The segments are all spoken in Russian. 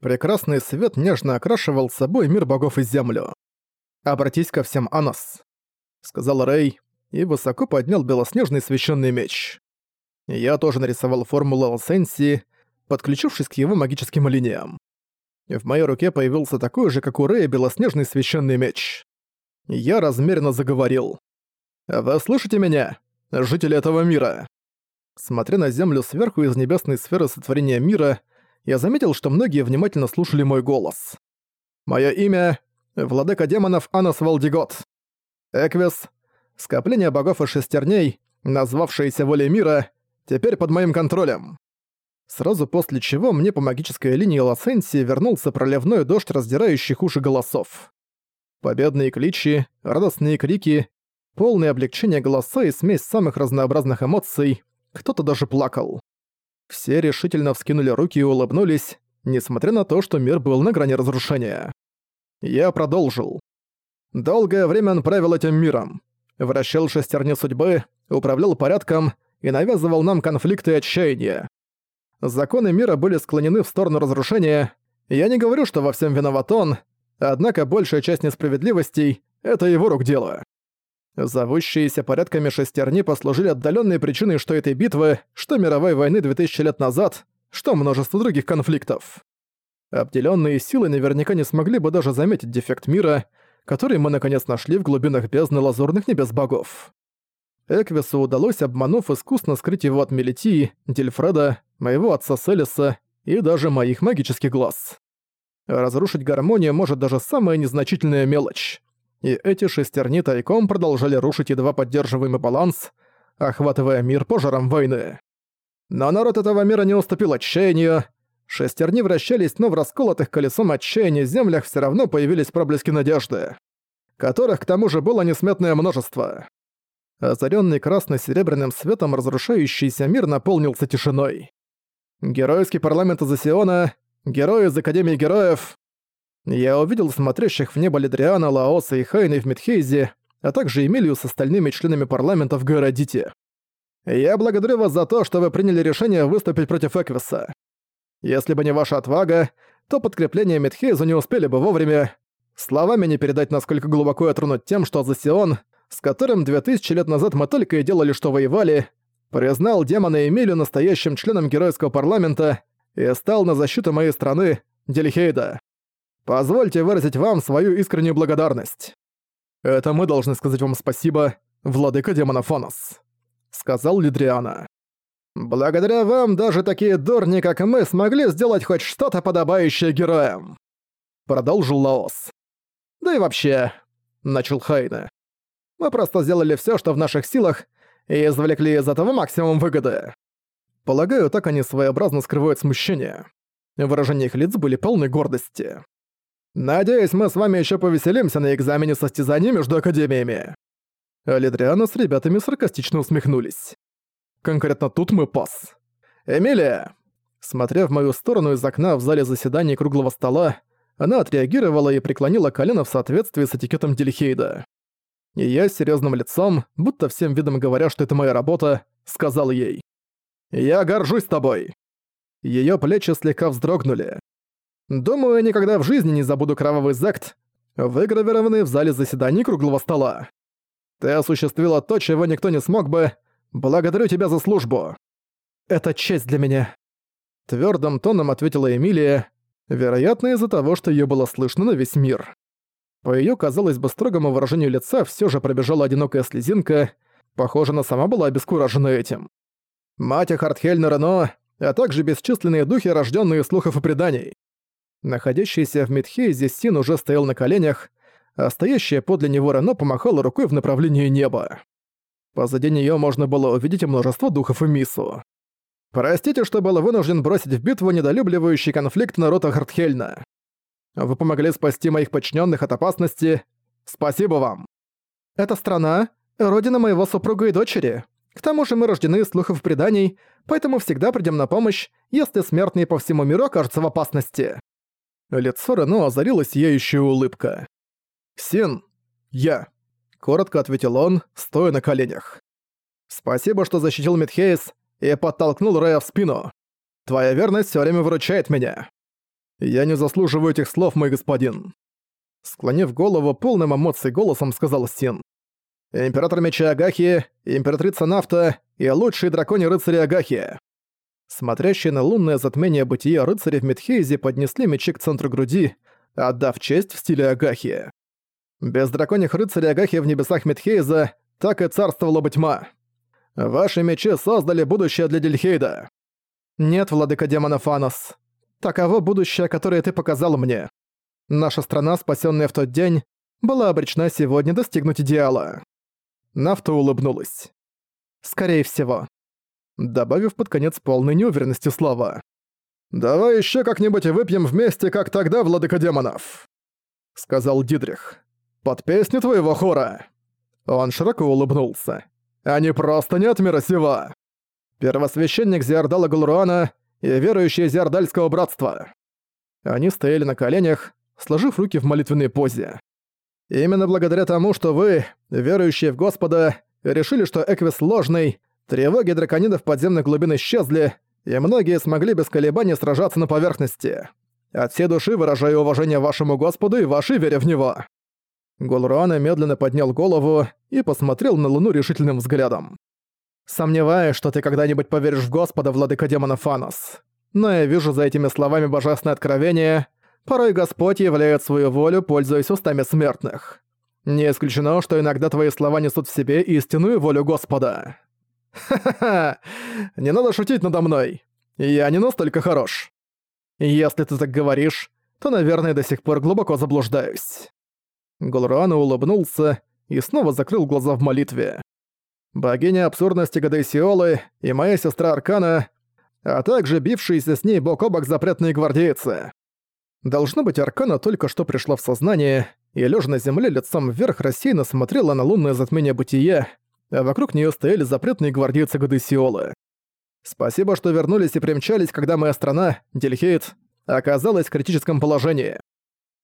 Прекрасный свет нежно окрашивал собой мир богов и землю. «Обратись ко всем, Анос, — сказал Рэй, и высоко поднял белоснежный священный меч. Я тоже нарисовал формулу Алсенси, подключившись к его магическим линиям. В моей руке появился такой же, как у Рэя, белоснежный священный меч. Я размеренно заговорил. «Вы слышите меня, жители этого мира?» Смотря на Землю сверху из небесной сферы сотворения мира — я заметил, что многие внимательно слушали мой голос. Мое имя — владыка демонов Анос Валдигот. Эквис — скопление богов и шестерней, назвавшееся волей мира, теперь под моим контролем. Сразу после чего мне по магической линии Лосенсии вернулся проливной дождь раздирающих уши голосов. Победные кличи, радостные крики, полное облегчение голоса и смесь самых разнообразных эмоций, кто-то даже плакал. Все решительно вскинули руки и улыбнулись, несмотря на то, что мир был на грани разрушения. Я продолжил. Долгое время он правил этим миром. Вращал шестерни судьбы, управлял порядком и навязывал нам конфликты и отчаяние. Законы мира были склонены в сторону разрушения. Я не говорю, что во всем виноват он, однако большая часть несправедливостей — это его рук дело. Зовущие порядками шестерни послужили отдаленной причиной что этой битвы, что мировой войны 2000 лет назад, что множество других конфликтов. Обделенные силы наверняка не смогли бы даже заметить дефект мира, который мы наконец нашли в глубинах бездны лазурных небес богов. Эквису удалось, обманув искусно, скрыть его от Мелитии, Дельфреда, моего отца Селиса и даже моих магических глаз. Разрушить гармонию может даже самая незначительная мелочь и эти шестерни тайком продолжали рушить едва поддерживаемый баланс, охватывая мир пожаром войны. Но народ этого мира не уступил отчаянию. Шестерни вращались, но в расколотых колесом отчаяния землях все равно появились проблески надежды, которых к тому же было несметное множество. Озаренный красно-серебряным светом разрушающийся мир наполнился тишиной. Геройский парламент из герои из Академии Героев, я увидел смотрящих в небо Ледриана, Лаоса и Хайны в Медхейзе, а также Эмилию с остальными членами парламента в Городите. Я благодарю вас за то, что вы приняли решение выступить против Эквиса. Если бы не ваша отвага, то подкрепление Медхейзу не успели бы вовремя. Словами не передать, насколько глубоко я тронут тем, что Зосион, с которым 2000 лет назад мы только и делали, что воевали, признал демона Эмилию настоящим членом Геройского парламента и стал на защиту моей страны, Дельхейда. Позвольте выразить вам свою искреннюю благодарность. Это мы должны сказать вам спасибо, владыка демона сказал Лидриана. Благодаря вам даже такие дурни, как мы, смогли сделать хоть что-то подобающее героям, продолжил Лаос. Да и вообще, начал Хайна. Мы просто сделали все, что в наших силах, и извлекли из этого максимум выгоды. Полагаю, так они своеобразно скрывают смущение. Выражения их лиц были полны гордости. Надеюсь, мы с вами еще повеселимся на экзамене состязаний между академиями». Лидриана с ребятами саркастично усмехнулись. «Конкретно тут мы пас». «Эмилия!» Смотря в мою сторону из окна в зале заседаний круглого стола, она отреагировала и преклонила колено в соответствии с этикетом Дельхейда. И я с серьёзным лицом, будто всем видом говоря, что это моя работа, сказал ей. «Я горжусь тобой!» Её плечи слегка вздрогнули. Думаю, я никогда в жизни не забуду кровавый зект, выгравированный в зале заседаний круглого стола. Ты осуществила то, чего никто не смог бы. Благодарю тебя за службу. Это честь для меня. Твердым тоном ответила Эмилия, вероятно из-за того, что ее было слышно на весь мир. По ее, казалось бы, строгому выражению лица все же пробежала одинокая слезинка, похоже, она сама была обескуражена этим. Мать Хартхельна Рено, а также бесчисленные духи, рожденные слухов и преданий. Находящийся в метхе Зестин уже стоял на коленях, а стоящая подле него Рено помахала рукой в направлении неба. Позади нее можно было увидеть множество духов и мису. «Простите, что был вынужден бросить в битву недолюбливающий конфликт народа Хартхельна. Вы помогли спасти моих подчиненных от опасности. Спасибо вам!» «Эта страна — родина моего супруга и дочери. К тому же мы рождены из слухов преданий, поэтому всегда придем на помощь, если смертные по всему миру окажутся в опасности». Лицо Рено ну, озарила сияющая улыбка. «Син, я», — коротко ответил он, стоя на коленях. «Спасибо, что защитил Митхейс и подтолкнул Рея в спину. Твоя верность все время выручает меня. Я не заслуживаю этих слов, мой господин». Склонив голову полным эмоций голосом, сказал Син. «Император меча Агахи, императрица Нафта и лучшие дракони рыцари Агахи. Смотрящие на лунное затмение бытия рыцари в Медхейзе поднесли мечи к центру груди, отдав честь в стиле Агахи. Без драконьих рыцарей Агахи в небесах Медхейза так и царствовала бы тьма. Ваши мечи создали будущее для Дельхейда. Нет, владыка демона Фанос. Таково будущее, которое ты показал мне. Наша страна, спасенная в тот день, была обречена сегодня достигнуть идеала. Нафта улыбнулась. Скорее всего добавив под конец полной неуверенности слова. «Давай еще как-нибудь выпьем вместе, как тогда, владыка демонов!» Сказал Дидрих. «Под песню твоего хора!» Он широко улыбнулся. «Они просто нет мира сего!» Первосвященник Зиардала Галруана и верующие Зиардальского братства. Они стояли на коленях, сложив руки в молитвенной позе. Именно благодаря тому, что вы, верующие в Господа, решили, что Эквис ложный, Тревоги драконидов подземной глубины исчезли, и многие смогли без колебаний сражаться на поверхности. От всей души выражаю уважение вашему Господу и вашей вере в Него». Голруана медленно поднял голову и посмотрел на Луну решительным взглядом. «Сомневаюсь, что ты когда-нибудь поверишь в Господа, владыка демона Фанос. Но я вижу за этими словами божественное откровение. Порой Господь являет свою волю, пользуясь устами смертных. Не исключено, что иногда твои слова несут в себе истинную волю Господа». не надо шутить надо мной. Я не настолько хорош. Если ты так говоришь, то, наверное, до сих пор глубоко заблуждаюсь». Голруана улыбнулся и снова закрыл глаза в молитве. Богиня абсурдности Гадейсиолы и моя сестра Аркана, а также бившиеся с ней бок о бок запретные гвардейцы. Должно быть, Аркана только что пришла в сознание и, лежа на земле лицом вверх, рассеянно смотрела на лунное затмение бытия, а вокруг нее стояли запретные гвардейцы Гадесиолы. Спасибо, что вернулись и примчались, когда моя страна, Дельхейт, оказалась в критическом положении.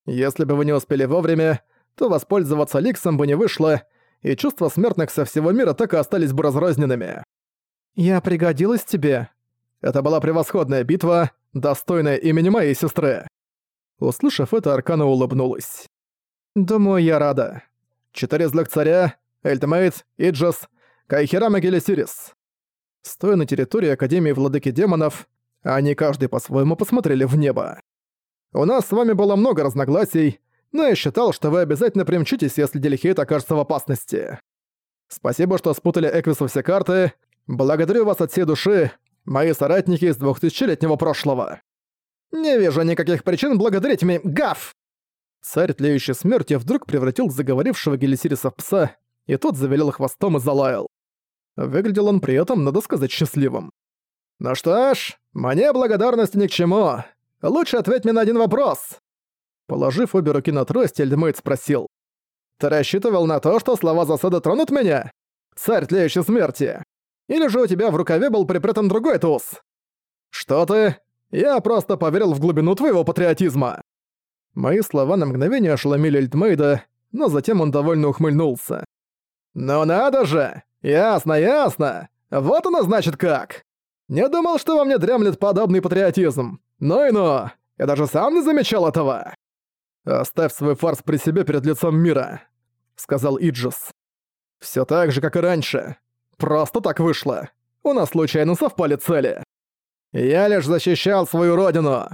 Если бы вы не успели вовремя, то воспользоваться Ликсом бы не вышло, и чувства смертных со всего мира так и остались бы разрозненными. «Я пригодилась тебе». Это была превосходная битва, достойная имени моей сестры. Услышав это, Аркана улыбнулась. «Думаю, я рада. Четыре злых царя, Эльтамейт, Иджас, Кайхерама Гелесирис. Стоя на территории Академии Владыки Демонов, они каждый по-своему посмотрели в небо. «У нас с вами было много разногласий, но я считал, что вы обязательно примчитесь, если Делихейт окажется в опасности. Спасибо, что спутали Эквису все карты. Благодарю вас от всей души, мои соратники из двухтысячелетнего прошлого. Не вижу никаких причин благодарить мне, гав!» Царь тлеющий Смерти вдруг превратил заговорившего Гелисириса в пса, и тот завелел хвостом и залаял. Выглядел он при этом, надо сказать, счастливым. «Ну что ж, мне благодарность ни к чему. Лучше ответь мне на один вопрос». Положив обе руки на трость, Эльдмейт спросил. «Ты рассчитывал на то, что слова засады тронут меня? Царь тлеющей смерти? Или же у тебя в рукаве был припрятан другой туз?» «Что ты? Я просто поверил в глубину твоего патриотизма!» Мои слова на мгновение ошеломили Эльдмейда, но затем он довольно ухмыльнулся. «Ну надо же! Ясно, ясно! Вот оно значит как! Не думал, что во мне дремлет подобный патриотизм. Ну и ну! Я даже сам не замечал этого!» «Оставь свой фарс при себе перед лицом мира», — сказал Иджис. «Всё так же, как и раньше. Просто так вышло. У нас случайно совпали цели. Я лишь защищал свою родину!»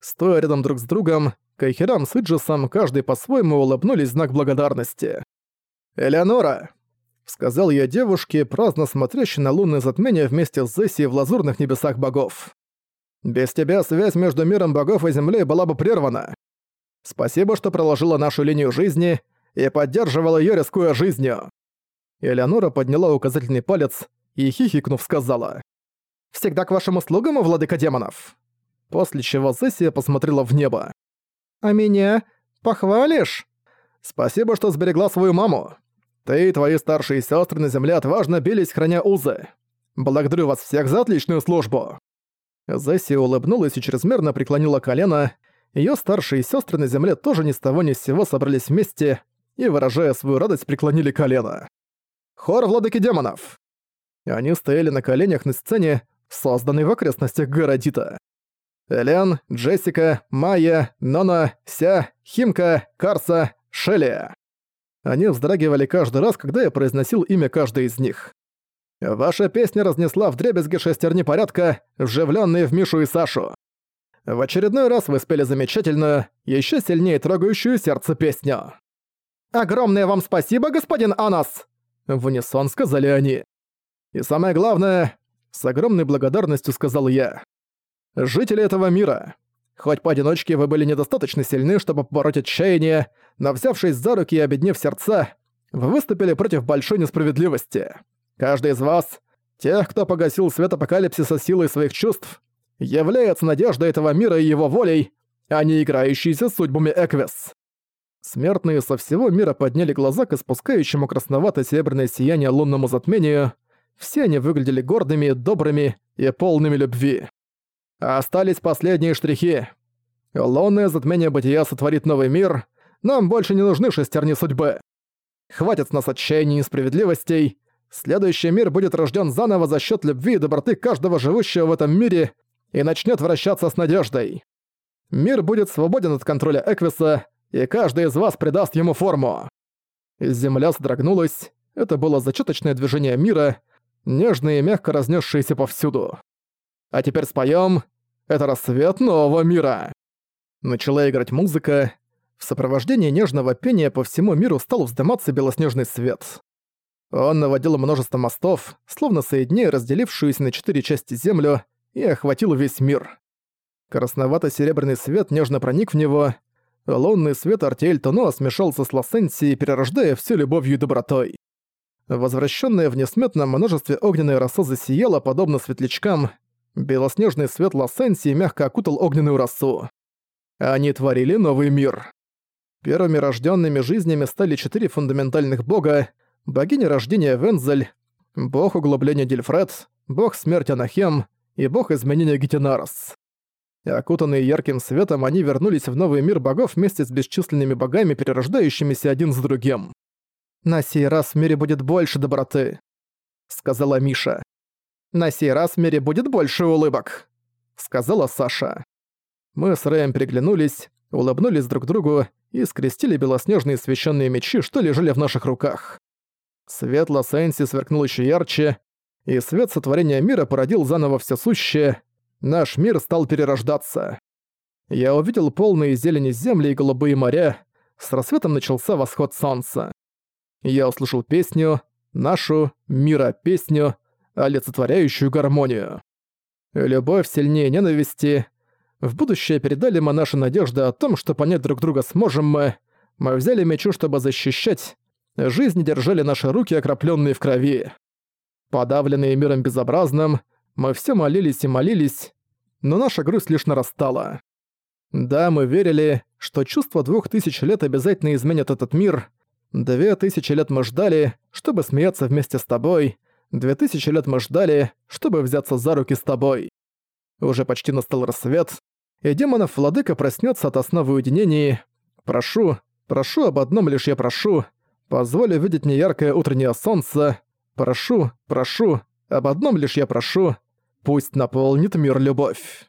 Стоя рядом друг с другом, Кайхерам с Иджисом каждый по-своему улыбнулись знак благодарности. «Элеонора!» — сказал я девушке, праздно смотрящей на лунное затмение вместе с Зесси в лазурных небесах богов. «Без тебя связь между миром богов и Землей была бы прервана. Спасибо, что проложила нашу линию жизни и поддерживала ее, рискуя жизнью». Элеонора подняла указательный палец и, хихикнув, сказала. «Всегда к вашим услугам, владыка демонов!» После чего Зессия посмотрела в небо. «А меня? Похвалишь?» «Спасибо, что сберегла свою маму!» Ты и твои старшие сестры на земле отважно бились, храня узы. Благодарю вас всех за отличную службу!» Зесси улыбнулась и чрезмерно преклонила колено. Ее старшие сестры на земле тоже ни с того ни с сего собрались вместе и, выражая свою радость, преклонили колено. Хор владыки демонов! Они стояли на коленях на сцене, созданной в окрестностях Городита. Элен, Джессика, Майя, Нона, Ся, Химка, Карса, Шелия. Они вздрагивали каждый раз, когда я произносил имя каждой из них. Ваша песня разнесла вдребезги шестерни порядка, вживленные в Мишу и Сашу. В очередной раз вы спели замечательную, еще сильнее трогающую сердце песню. «Огромное вам спасибо, господин Анас!» В унисон сказали они. «И самое главное, с огромной благодарностью сказал я. Жители этого мира, Хоть поодиночке вы были недостаточно сильны, чтобы побороть отчаяние, но взявшись за руки и обеднив сердца, вы выступили против большой несправедливости. Каждый из вас, тех, кто погасил свет апокалипсиса силой своих чувств, является надеждой этого мира и его волей, а не играющейся судьбами Эквес. Смертные со всего мира подняли глаза к испускающему красновато-серебряное сияние лунному затмению. Все они выглядели гордыми, добрыми и полными любви. Остались последние штрихи. Лунное затмение бытия сотворит новый мир. Нам больше не нужны шестерни судьбы. Хватит с нас отчаяния и несправедливостей. Следующий мир будет рожден заново за счет любви и доброты каждого живущего в этом мире и начнет вращаться с надеждой. Мир будет свободен от контроля Эквиса, и каждый из вас придаст ему форму. Земля содрогнулась. Это было зачаточное движение мира, нежное и мягко разнесшееся повсюду. А теперь споем это рассвет нового мира. Начала играть музыка. В сопровождении нежного пения по всему миру стал вздыматься белоснежный свет. Он наводил множество мостов, словно соединяя разделившуюся на четыре части землю, и охватил весь мир. Красновато-серебряный свет нежно проник в него. Лунный свет артель Тонуа смешался с Лосенсией, перерождая всю любовью и добротой. Возвращенная в несметном множестве огненная роса засияла, подобно светлячкам, Белоснежный свет Лассенси мягко окутал огненную росу. Они творили новый мир. Первыми рожденными жизнями стали четыре фундаментальных бога, богиня рождения Вензель, бог углубления Дельфред, бог смерти Анахем и бог изменения Гетенарос. Окутанные ярким светом, они вернулись в новый мир богов вместе с бесчисленными богами, перерождающимися один с другим. «На сей раз в мире будет больше доброты», — сказала Миша. «На сей раз в мире будет больше улыбок», — сказала Саша. Мы с Рэем приглянулись, улыбнулись друг другу и скрестили белоснежные священные мечи, что лежали в наших руках. Свет Лос-Энси сверкнул еще ярче, и свет сотворения мира породил заново все сущее. Наш мир стал перерождаться. Я увидел полные зелени земли и голубые моря. С рассветом начался восход солнца. Я услышал песню, нашу мира песню, олицетворяющую гармонию. Любовь сильнее ненависти. В будущее передали мы наши надежды о том, что понять друг друга сможем мы. Мы взяли мечу, чтобы защищать. Жизнь держали наши руки, окропленные в крови. Подавленные миром безобразным, мы все молились и молились, но наша грусть лишь нарастала. Да, мы верили, что чувство двух тысяч лет обязательно изменят этот мир. Две тысячи лет мы ждали, чтобы смеяться вместе с тобой, Две тысячи лет мы ждали, чтобы взяться за руки с тобой. Уже почти настал рассвет, и демонов владыка проснется от сна в уединении. Прошу, прошу об одном лишь я прошу. Позволь увидеть неяркое утреннее солнце. Прошу, прошу, об одном лишь я прошу. Пусть наполнит мир любовь.